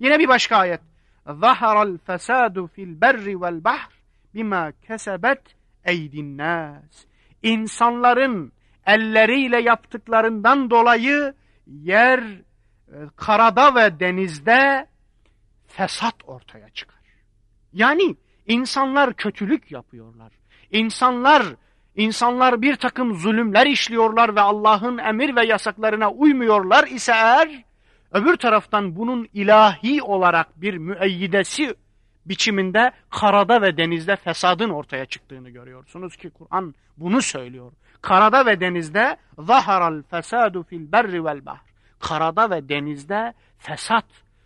A: Yine bir başka ayet. ظَهَرَ الْفَسَادُ فِي الْبَرِّ وَالْبَحْرِ بِمَا كَسَبَتْ اَيْدِ النَّاسِ İnsanların elleriyle yaptıklarından dolayı yer, e, karada ve denizde fesat ortaya çıkar. Yani insanlar kötülük yapıyorlar. İnsanlar insanlar bir takım zulümler işliyorlar ve Allah'ın emir ve yasaklarına uymuyorlar ise eğer öbür taraftan bunun ilahi olarak bir müeyyidesi biçiminde karada ve denizde fesadın ortaya çıktığını görüyorsunuz ki Kur'an bunu söylüyor. Karada ve denizde zaharal fesadu fil berri vel bahr. Karada ve denizde fesat,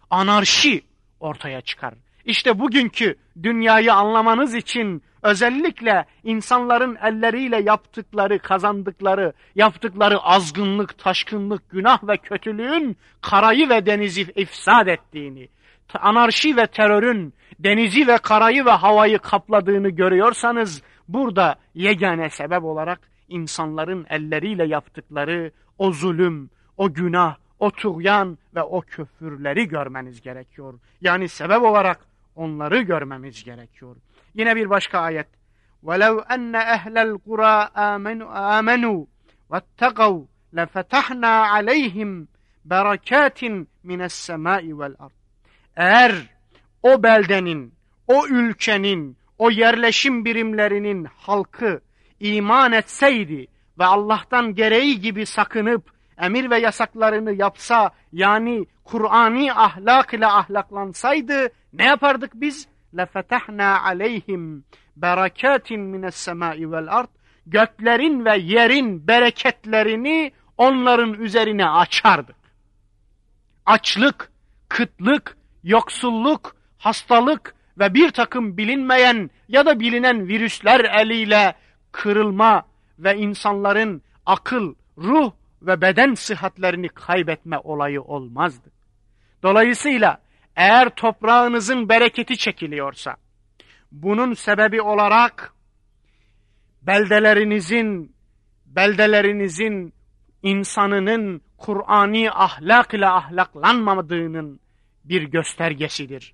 A: anarşi ortaya çıkar. İşte bugünkü dünyayı anlamanız için özellikle insanların elleriyle yaptıkları, kazandıkları, yaptıkları azgınlık, taşkınlık, günah ve kötülüğün karayı ve denizi ifsad ettiğini, anarşi ve terörün denizi ve karayı ve havayı kapladığını görüyorsanız, burada yegane sebep olarak insanların elleriyle yaptıkları o zulüm, o günah, o tuğyan ve o küfürleri görmeniz gerekiyor. Yani sebep olarak onları görmemiz gerekiyor. Yine bir başka ayet. وَلَوْ أَنَّ أَهْلَ الْقُرَى آمَنُوا وَاتَّقَوْا لَفَتَحْنَا عَلَيْهِمْ بَرَكَاتٍ مِنَ السَّمَاءِ وَالْأَرْضِ Eğer o beldenin, o ülkenin, o yerleşim birimlerinin halkı iman etseydi ve Allah'tan gereği gibi sakınıp emir ve yasaklarını yapsa yani Kur'ani ahlak ile ahlaklansaydı ne yapardık biz? لَفَتَحْنَا عَلَيْهِمْ بَرَكَاتٍ مِنَ السَّمَاءِ وَالْأَرْضِ Göklerin ve yerin bereketlerini onların üzerine açardık. Açlık, kıtlık, yoksulluk, hastalık ve bir takım bilinmeyen ya da bilinen virüsler eliyle kırılma ve insanların akıl, ruh ve beden sıhhatlerini kaybetme olayı olmazdı. Dolayısıyla eğer toprağınızın bereketi çekiliyorsa, bunun sebebi olarak beldelerinizin, beldelerinizin insanının Kur'ani ahlak ile ahlaklanmadığının bir göstergesidir.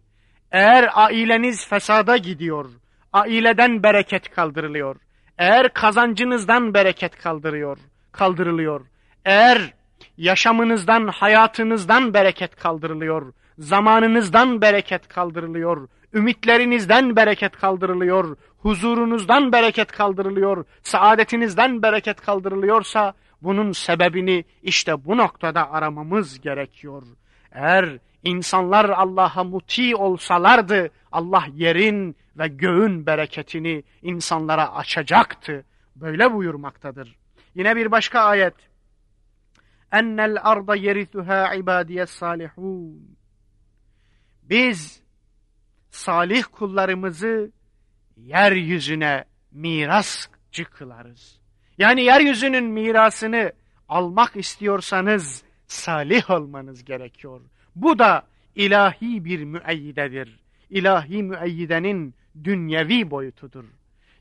A: Eğer aileniz fesada gidiyor, aileden bereket kaldırılıyor, eğer kazancınızdan bereket kaldırıyor, kaldırılıyor, eğer yaşamınızdan, hayatınızdan bereket kaldırılıyor, zamanınızdan bereket kaldırılıyor, ümitlerinizden bereket kaldırılıyor, huzurunuzdan bereket kaldırılıyor, saadetinizden bereket kaldırılıyorsa bunun sebebini işte bu noktada aramamız gerekiyor. Eğer insanlar Allah'a muti olsalardı Allah yerin ve göğün bereketini insanlara açacaktı. Böyle buyurmaktadır. Yine bir başka ayet. Ennel arda yerisuha ibadiyes salihun. Biz salih kullarımızı yeryüzüne mirasçı kılarız. Yani yeryüzünün mirasını almak istiyorsanız salih olmanız gerekiyor. Bu da ilahi bir müeyyidedir. İlahi müeyyidenin dünyevi boyutudur.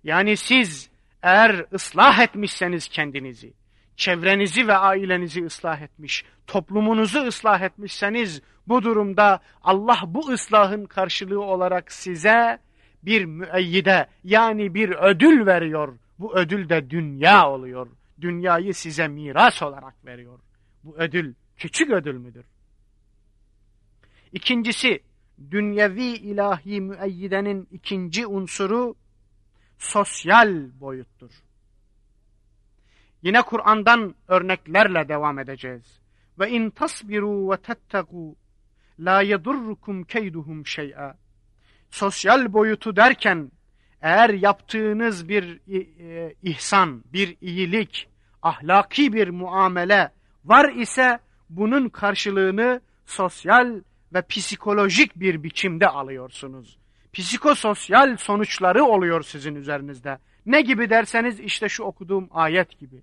A: Yani siz eğer ıslah etmişseniz kendinizi, çevrenizi ve ailenizi ıslah etmiş, toplumunuzu ıslah etmişseniz bu durumda Allah bu ıslahın karşılığı olarak size bir müeyyide yani bir ödül veriyor. Bu ödül de dünya oluyor. Dünyayı size miras olarak veriyor. Bu ödül küçük ödül müdür? İkincisi dünyevi ilahi müeyyidenin ikinci unsuru sosyal boyuttur. Yine Kur'an'dan örneklerle devam edeceğiz. Ve in tasbiru ve tettegu la yedurrukum keyduhum şey'a. Sosyal boyutu derken eğer yaptığınız bir e, ihsan, bir iyilik, ahlaki bir muamele var ise bunun karşılığını sosyal ve psikolojik bir biçimde alıyorsunuz. Psikososyal sonuçları oluyor sizin üzerinizde. Ne gibi derseniz işte şu okuduğum ayet gibi.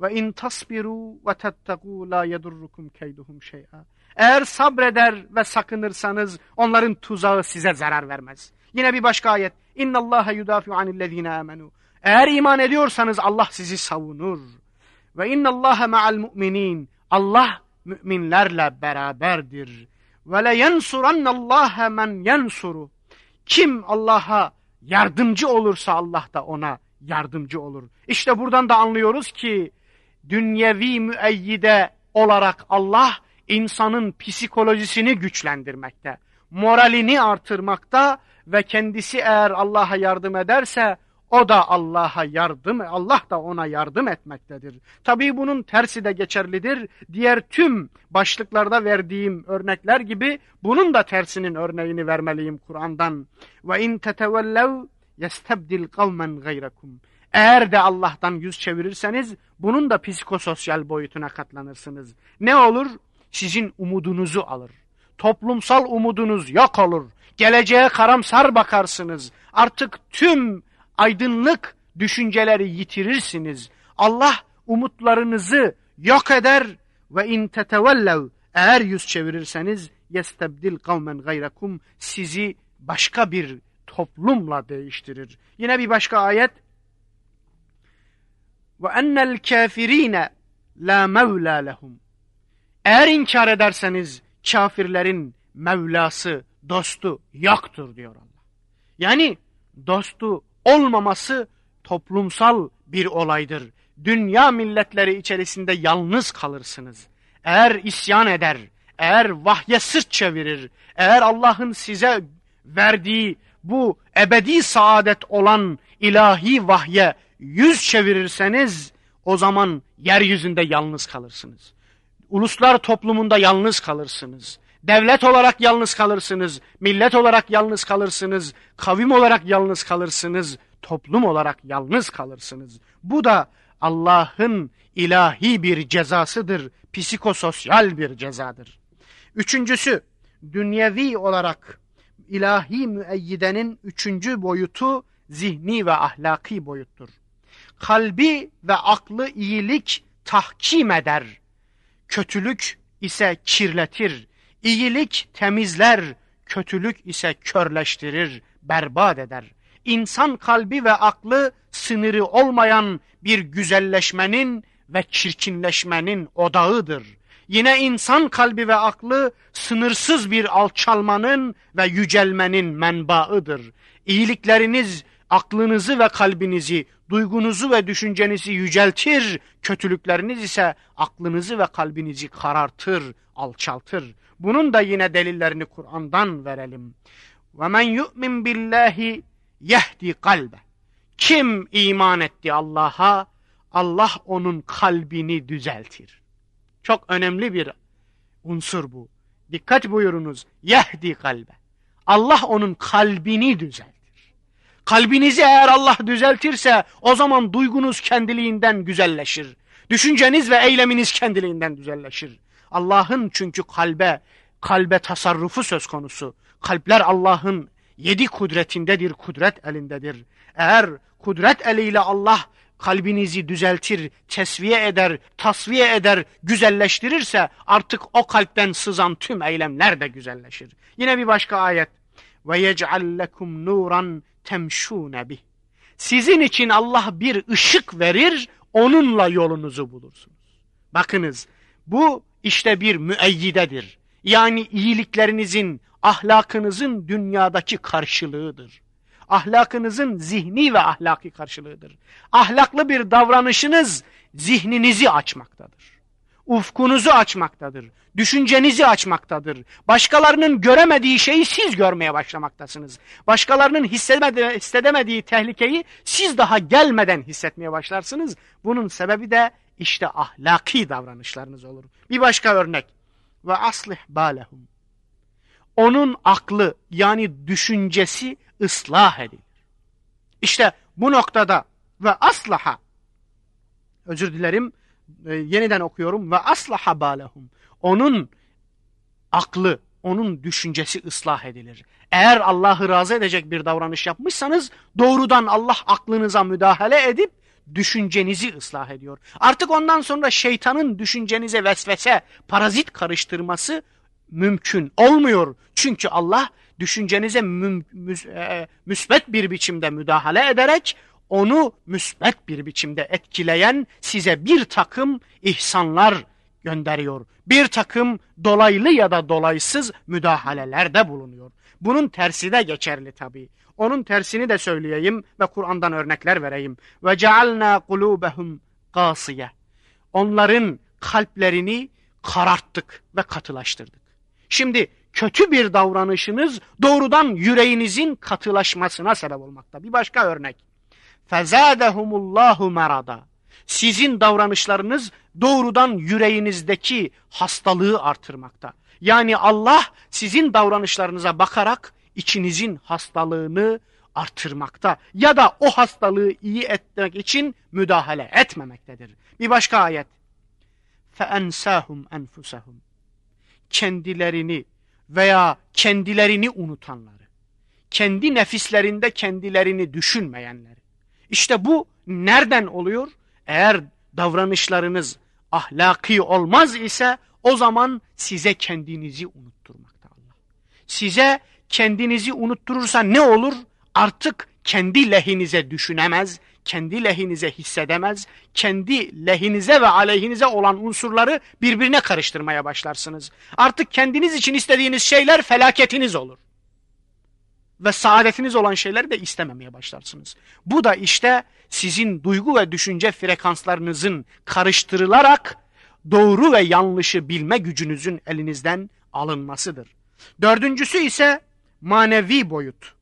A: Ve in tasbiru ve tettegu la yedurrukum keyduhum şey'a. Eğer sabreder ve sakınırsanız onların tuzağı size zarar vermez. Yine bir başka ayet. İnna Allaha yudafi'u anillezine amenu. Eğer iman ediyorsanız Allah sizi savunur. Ve inna Allaha ma'al mu'minin. Allah müminlerle beraberdir. Ve le yensurannallaha men yensuru. Kim Allah'a yardımcı olursa Allah da ona yardımcı olur. İşte buradan da anlıyoruz ki dünyevi müeyyide olarak Allah insanın psikolojisini güçlendirmekte, moralini artırmakta ve kendisi eğer Allah'a yardım ederse o da Allah'a yardım, Allah da ona yardım etmektedir. Tabii bunun tersi de geçerlidir. Diğer tüm başlıklarda verdiğim örnekler gibi bunun da tersinin örneğini vermeliyim Kur'an'dan. Ve in tetevellev yestebdil kavmen gayrakum. Eğer de Allah'tan yüz çevirirseniz bunun da psikososyal boyutuna katlanırsınız. Ne olur? Sizin umudunuzu alır. Toplumsal umudunuz yok olur. Geleceğe karamsar bakarsınız. Artık tüm aydınlık düşünceleri yitirirsiniz. Allah umutlarınızı yok eder ve in tetevellev eğer yüz çevirirseniz yestebdil kavmen gayrakum sizi başka bir toplumla değiştirir. Yine bir başka ayet ve ennel kafirine la mevla lehum eğer inkar ederseniz kafirlerin Mevlası, dostu yoktur diyor Allah. Yani dostu olmaması toplumsal bir olaydır. Dünya milletleri içerisinde yalnız kalırsınız. Eğer isyan eder, eğer vahye sırt çevirir, eğer Allah'ın size verdiği bu ebedi saadet olan ilahi vahye yüz çevirirseniz o zaman yeryüzünde yalnız kalırsınız. Uluslar toplumunda yalnız kalırsınız. Devlet olarak yalnız kalırsınız, millet olarak yalnız kalırsınız, kavim olarak yalnız kalırsınız, toplum olarak yalnız kalırsınız. Bu da Allah'ın ilahi bir cezasıdır, psikososyal bir cezadır. Üçüncüsü, dünyevi olarak ilahi müeyyidenin üçüncü boyutu zihni ve ahlaki boyuttur. Kalbi ve aklı iyilik tahkim eder. Kötülük ise kirletir. İyilik temizler, kötülük ise körleştirir, berbat eder. İnsan kalbi ve aklı sınırı olmayan bir güzelleşmenin ve çirkinleşmenin odağıdır. Yine insan kalbi ve aklı sınırsız bir alçalmanın ve yücelmenin menbaıdır. İyilikleriniz aklınızı ve kalbinizi, duygunuzu ve düşüncenizi yüceltir, kötülükleriniz ise aklınızı ve kalbinizi karartır, alçaltır. Bunun da yine delillerini Kur'an'dan verelim. وَمَنْ يُؤْمِنْ بِاللّٰهِ yehdi kalbe. Kim iman etti Allah'a, Allah onun kalbini düzeltir. Çok önemli bir unsur bu. Dikkat buyurunuz. Yehdi kalbe. Allah onun kalbini düzeltir. Kalbinizi eğer Allah düzeltirse o zaman duygunuz kendiliğinden güzelleşir. Düşünceniz ve eyleminiz kendiliğinden güzelleşir. Allah'ın çünkü kalbe, kalbe tasarrufu söz konusu. Kalpler Allah'ın yedi kudretindedir, kudret elindedir. Eğer kudret eliyle Allah kalbinizi düzeltir, tesviye eder, tasviye eder, güzelleştirirse artık o kalpten sızan tüm eylemler de güzelleşir. Yine bir başka ayet. Yec'al lekum nuran temşûne bih. Sizin için Allah bir ışık verir, onunla yolunuzu bulursunuz. Bakınız, bu işte bir müeyyidedir. Yani iyiliklerinizin, ahlakınızın dünyadaki karşılığıdır. Ahlakınızın zihni ve ahlaki karşılığıdır. Ahlaklı bir davranışınız zihninizi açmaktadır. Ufkunuzu açmaktadır. Düşüncenizi açmaktadır. Başkalarının göremediği şeyi siz görmeye başlamaktasınız. Başkalarının hissedemediği tehlikeyi siz daha gelmeden hissetmeye başlarsınız. Bunun sebebi de işte ahlaki davranışlarınız olur. Bir başka örnek. Ve aslih balehum. Onun aklı yani düşüncesi ıslah edilir. İşte bu noktada ve aslaha özür dilerim e, yeniden okuyorum ve aslaha balehum. Onun aklı onun düşüncesi ıslah edilir. Eğer Allah'ı razı edecek bir davranış yapmışsanız doğrudan Allah aklınıza müdahale edip düşüncenizi ıslah ediyor. Artık ondan sonra şeytanın düşüncenize vesvese, parazit karıştırması mümkün olmuyor. Çünkü Allah düşüncenize mü, mü, e, müsbet bir biçimde müdahale ederek onu müsbet bir biçimde etkileyen size bir takım ihsanlar gönderiyor. Bir takım dolaylı ya da dolaysız müdahalelerde bulunuyor. Bunun tersi de geçerli tabii. Onun tersini de söyleyeyim ve Kur'an'dan örnekler vereyim. Ve cealna kulubehum qasiye. Onların kalplerini kararttık ve katılaştırdık. Şimdi kötü bir davranışınız doğrudan yüreğinizin katılaşmasına sebep olmakta. Bir başka örnek Fezadehumullahu merada. Sizin davranışlarınız doğrudan yüreğinizdeki hastalığı artırmakta. Yani Allah sizin davranışlarınıza bakarak içinizin hastalığını artırmakta ya da o hastalığı iyi etmek için müdahale etmemektedir. Bir başka ayet. فَاَنْسَاهُمْ اَنْفُسَهُمْ Kendilerini veya kendilerini unutanları, kendi nefislerinde kendilerini düşünmeyenleri. işte bu nereden oluyor? Eğer davranışlarınız ahlaki olmaz ise o zaman size kendinizi unutturmakta Allah. Size kendinizi unutturursa ne olur? Artık kendi lehinize düşünemez, kendi lehinize hissedemez, kendi lehinize ve aleyhinize olan unsurları birbirine karıştırmaya başlarsınız. Artık kendiniz için istediğiniz şeyler felaketiniz olur. Ve saadetiniz olan şeyleri de istememeye başlarsınız. Bu da işte sizin duygu ve düşünce frekanslarınızın karıştırılarak doğru ve yanlışı bilme gücünüzün elinizden alınmasıdır. Dördüncüsü ise manevi boyut.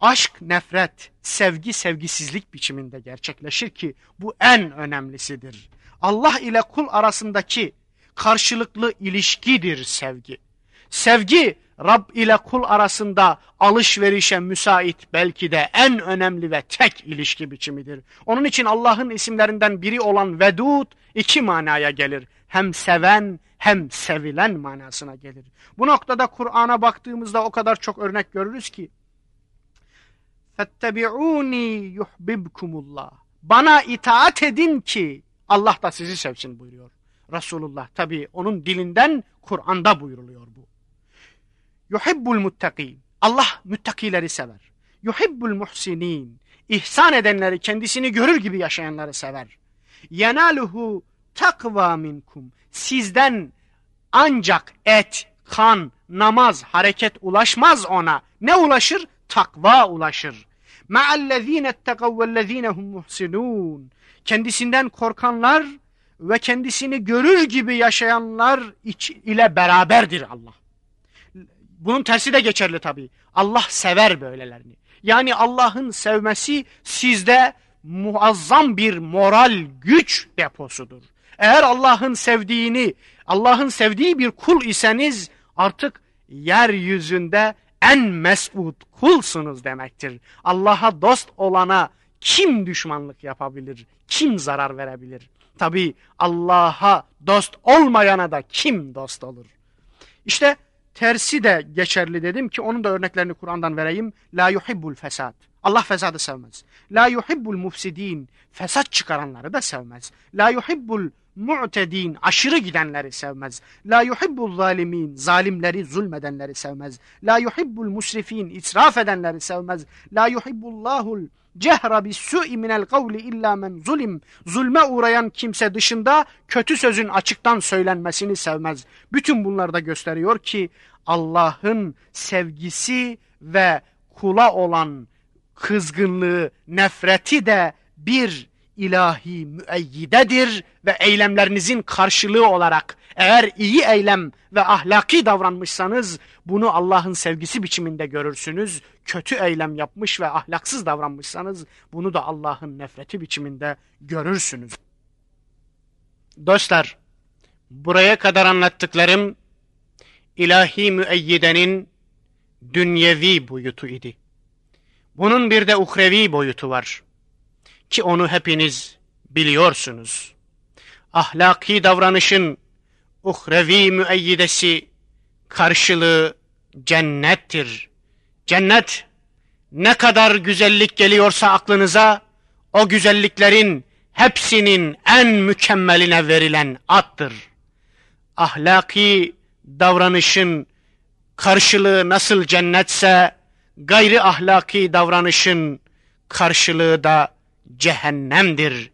A: Aşk, nefret, sevgi, sevgisizlik biçiminde gerçekleşir ki bu en önemlisidir. Allah ile kul arasındaki karşılıklı ilişkidir sevgi. Sevgi Rab ile kul arasında alışverişe müsait belki de en önemli ve tek ilişki biçimidir. Onun için Allah'ın isimlerinden biri olan Vedud iki manaya gelir. Hem seven hem sevilen manasına gelir. Bu noktada Kur'an'a baktığımızda o kadar çok örnek görürüz ki فَاتَّبِعُونِ يُحْبِبْكُمُ Bana itaat edin ki Allah da sizi sevsin buyuruyor. Resulullah tabi onun dilinden Kur'an'da buyuruluyor bu. Yuhibbul muttakin. Allah müttakileri sever. Yuhibbul muhsinin. İhsan edenleri kendisini görür gibi yaşayanları sever. Yenaluhu takva minkum. Sizden ancak et, kan, namaz, hareket ulaşmaz ona. Ne ulaşır? Takva ulaşır. Ma'allezine ettegav vellezinehum muhsinun. Kendisinden korkanlar ve kendisini görür gibi yaşayanlar ile beraberdir Allah. Bunun tersi de geçerli tabii. Allah sever böylelerini. Yani Allah'ın sevmesi sizde muazzam bir moral güç deposudur. Eğer Allah'ın sevdiğini, Allah'ın sevdiği bir kul iseniz artık yeryüzünde en mesut kulsunuz demektir. Allah'a dost olana kim düşmanlık yapabilir, kim zarar verebilir? Tabi Allah'a dost olmayana da kim dost olur? İşte tersi de geçerli dedim ki onun da örneklerini Kur'an'dan vereyim. La yuhibbul fesad. Allah fesadı sevmez. La yuhibbul mufsidin. Fesat çıkaranları da sevmez. La yuhibbul mu'tedin. Aşırı gidenleri sevmez. La yuhibbul zalimin. Zalimleri, zulmedenleri sevmez. La yuhibbul musrifin. israf edenleri sevmez. La yuhibbullahul cehra bis su'i minel kavli illa men zulim. Zulme uğrayan kimse dışında kötü sözün açıktan söylenmesini sevmez. Bütün bunlar da gösteriyor ki Allah'ın sevgisi ve kula olan kızgınlığı, nefreti de bir ilahi müeyyidedir ve eylemlerinizin karşılığı olarak eğer iyi eylem ve ahlaki davranmışsanız bunu Allah'ın sevgisi biçiminde görürsünüz. Kötü eylem yapmış ve ahlaksız davranmışsanız bunu da Allah'ın nefreti biçiminde görürsünüz. Dostlar, buraya kadar anlattıklarım ilahi müeyyidenin dünyevi boyutu idi. Bunun bir de uhrevi boyutu var. Ki onu hepiniz biliyorsunuz. Ahlaki davranışın uhrevi müeyyidesi
B: karşılığı cennettir. Cennet ne kadar güzellik geliyorsa aklınıza o güzelliklerin hepsinin en mükemmeline verilen attır. Ahlaki davranışın karşılığı nasıl cennetse gayri ahlaki davranışın karşılığı da cehennemdir.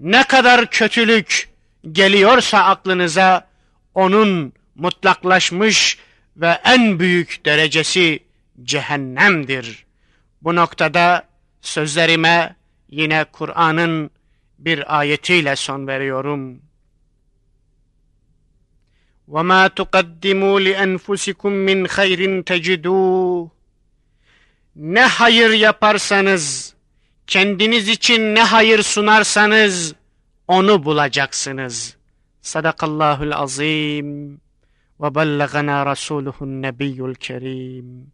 B: Ne kadar kötülük geliyorsa aklınıza onun mutlaklaşmış ve en büyük derecesi cehennemdir. Bu noktada sözlerime yine Kur'an'ın bir ayetiyle son veriyorum. وَمَا تُقَدِّمُوا لِأَنْفُسِكُمْ مِنْ خَيْرٍ تَجِدُوهُ Ne hayır yaparsanız, kendiniz için ne hayır sunarsanız, onu bulacaksınız. Sadakallahul azim ve bellagana rasuluhun nebiyyul kerim.